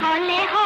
হলে হয়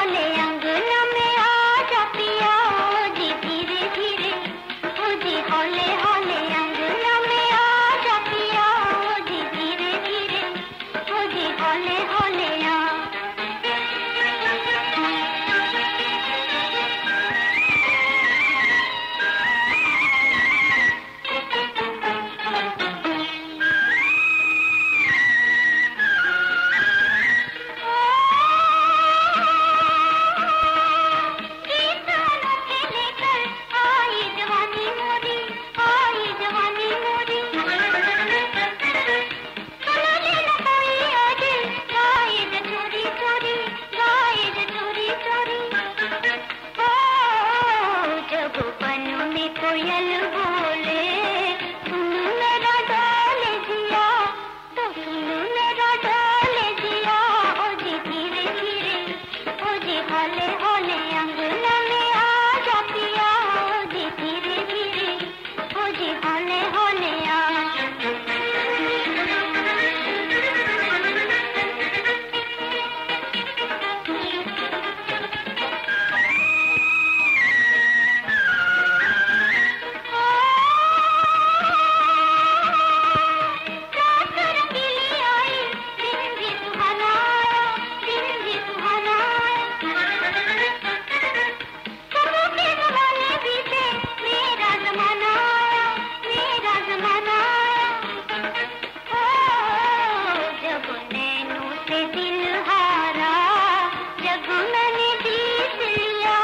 जग मैंने जीत लिया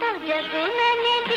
तो जग मैंने जीत लिया